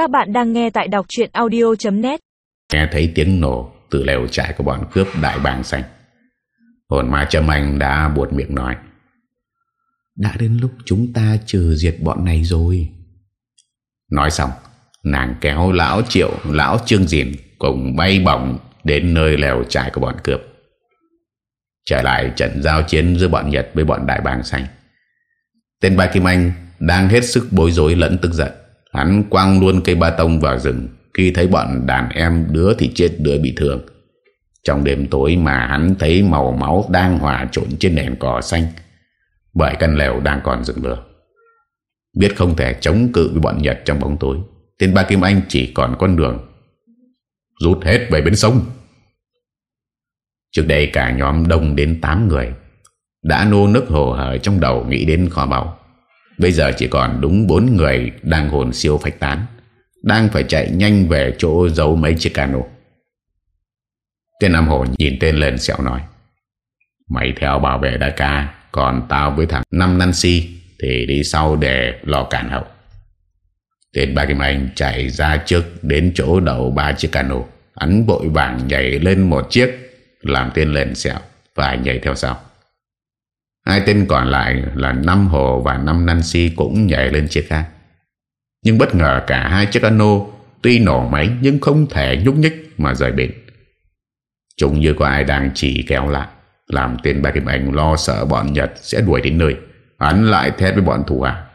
Các bạn đang nghe tại đọc chuyện audio.net Nghe thấy tiếng nổ, từ lều trại của bọn cướp đại bàng xanh. Hồn ma Trâm Anh đã buột miệng nói, Đã đến lúc chúng ta trừ diệt bọn này rồi. Nói xong, Nàng kéo lão triệu, Lão trương dìn Cùng bay bổng đến nơi lều trại của bọn cướp. Trở lại trận giao chiến giữa bọn Nhật với bọn đại bàng xanh. Tên Ba Kim Anh đang hết sức bối rối lẫn tức giận. Hắn quăng luôn cây ba tông vào rừng, Khi thấy bọn đàn em đứa thì chết, đứa bị thương. Trong đêm tối mà hắn thấy màu máu đang hòa trộn trên nền cỏ xanh, Bởi căn lều đang còn dựng lửa. Biết không thể chống cự với bọn Nhật trong bóng tối, Tên Ba Kim Anh chỉ còn con đường, Rút hết về bên sông. Trước đây cả nhóm đông đến 8 người, Đã nô nức hồ hởi trong đầu nghĩ đến kho báu. Bây giờ chỉ còn đúng bốn người Đang hồn siêu phách tán, Đang phải chạy nhanh về chỗ giấu mấy chiếc cano. Tên Nam Hồ nhìn tên lên sẹo nói, Mày theo bảo vệ đại ca, Còn tao với thằng Năm Nancy Thì đi sau để lo cản hậu. Tên ba Kim Anh chạy ra trước Đến chỗ đầu ba chiếc cano. Hắn vội vàng nhảy lên một chiếc, Làm tên lên sẹo Và nhảy theo sau. Hai tên còn lại là Năm Hồ và Năm Nancy cũng nhảy lên chiếc khác. Nhưng bất ngờ cả hai chiếc cano tuy nổ máy nhưng không thể nhúc nhích mà rời bến. Chúng như có ai đang chỉ kéo lại, làm tên Ba Kim Anh lo sợ bọn Nhật sẽ đuổi đến nơi. Hắn lại thét với bọn thủ hạ.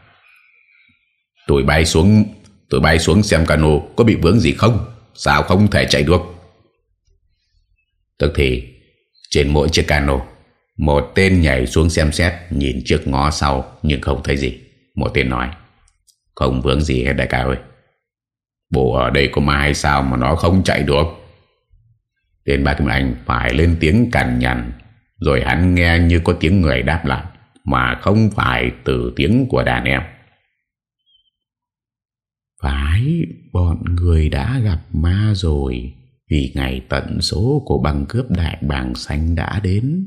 Tụi bay xuống, tụi bay xuống xem cano có bị vướng gì không? Sao không thể chạy được? Tức thì trên mỗi chiếc cano một tên nhảy xuống xem xét, Nhìn trước ngó sau, Nhưng không thấy gì. Một tên nói, Không vướng gì hết đại ca ơi. Bộ ở đây có ma hay sao mà nó không chạy được? Tên ba Kim Anh phải lên tiếng cằn nhằn, Rồi hắn nghe như có tiếng người đáp lại, Mà không phải từ tiếng của đàn em. Phải, bọn người đã gặp ma rồi. Vì ngày tận số của băng cướp đại bàng xanh đã đến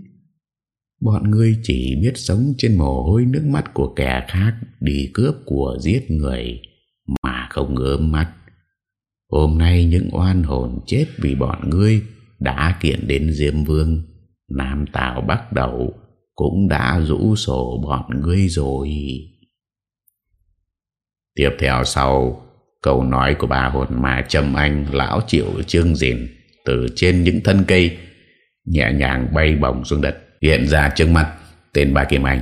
Bọn ngươi chỉ biết sống trên mồ hôi nước mắt của kẻ khác đi cướp của giết người mà không ướm mắt. Hôm nay những oan hồn chết vì bọn ngươi đã kiện đến Diêm Vương, Nam Tào bắt đầu cũng đã rũ sổ bọn ngươi rồi. Tiếp theo sau câu nói của bà hồn mà trầm Anh lão triệu trương dìn từ trên những thân cây nhẹ nhàng bay bổng xuống đất hiện ra trước mắt, tên ba Kim Anh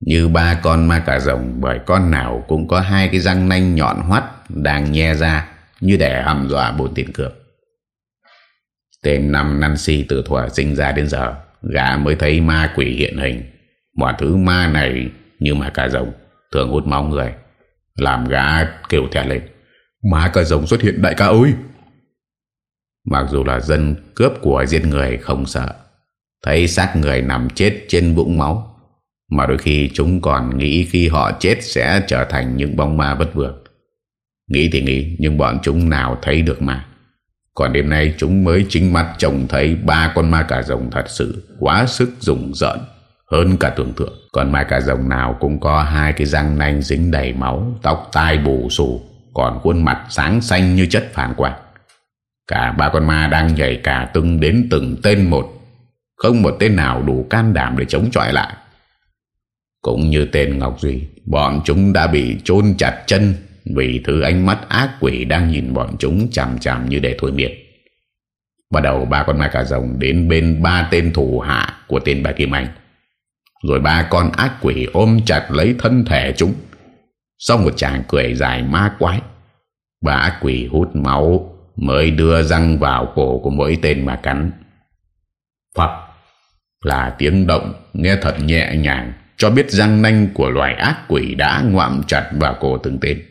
như ba con ma cà rồng, bởi con nào cũng có hai cái răng nanh nhọn hoắt đang nhe ra như để hầm dọa bốn tiền cướp. Tên năm Nancy từ thuở sinh ra đến giờ, gã mới thấy ma quỷ hiện hình. Mọi thứ ma này như ma cà rồng, thường hút máu người, làm gã kêu thẻ lên. Ma cà rồng xuất hiện đại ca ơi! Mặc dù là dân cướp của giết người không sợ Thấy xác người nằm chết trên vũng máu Mà đôi khi chúng còn nghĩ khi họ chết sẽ trở thành những bóng ma bất vượng Nghĩ thì nghĩ nhưng bọn chúng nào thấy được mà Còn đêm nay chúng mới chính mắt trông thấy ba con ma cà rồng thật sự quá sức rùng rợn hơn cả tưởng tượng. Còn ma cà rồng nào cũng có hai cái răng nanh dính đầy máu, tóc tai bù xù, còn khuôn mặt sáng xanh như chất phản quang. Cả ba con ma đang nhảy cả từng đến từng tên một không một tên nào đủ can đảm để chống chọi lại. Cũng như tên Ngọc Duy, Bọn chúng đã bị chôn chặt chân Vì thứ ánh mắt ác quỷ đang nhìn bọn chúng chằm chằm như để thôi miệt. Bắt đầu ba con ma cà rồng đến bên ba tên thủ hạ của tên bà Kim Anh. Rồi ba con ác quỷ ôm chặt lấy thân thể chúng. Sau một chàng cười dài ma quái, Ba ác quỷ hút máu Mới đưa răng vào cổ của mỗi tên mà cắn. Phật là tiếng động, nghe thật nhẹ nhàng, cho biết răng nanh của loài ác quỷ đã ngoạm chặt vào cổ từng tên.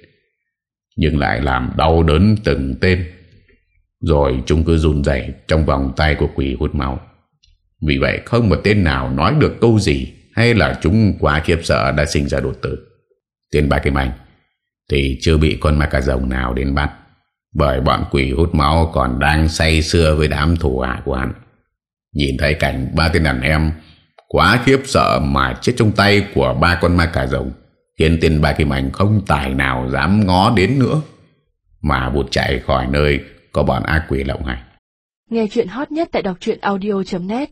Nhưng lại làm đau đớn từng tên. Rồi chúng cứ run rẩy trong vòng tay của quỷ hút máu. Vì vậy không một tên nào nói được câu gì hay là chúng quá khiếp sợ đã sinh ra đột tử. Tên ba kim anh, thì chưa bị con ma cà rồng nào đến bắt, bởi bọn quỷ hút máu còn đang say sưa với đám thủ hạ của hắn. Nhìn thấy cảnh ba tên đàn em Quá khiếp sợ mà chết trong tay của ba con ma cà rồng, Khiến tên ba Kim Anh không tài nào dám ngó đến nữa, Mà vụt chạy khỏi nơi Có bọn ác quỷ lộng hành. Nghe chuyện hot nhất tại đọc audio.net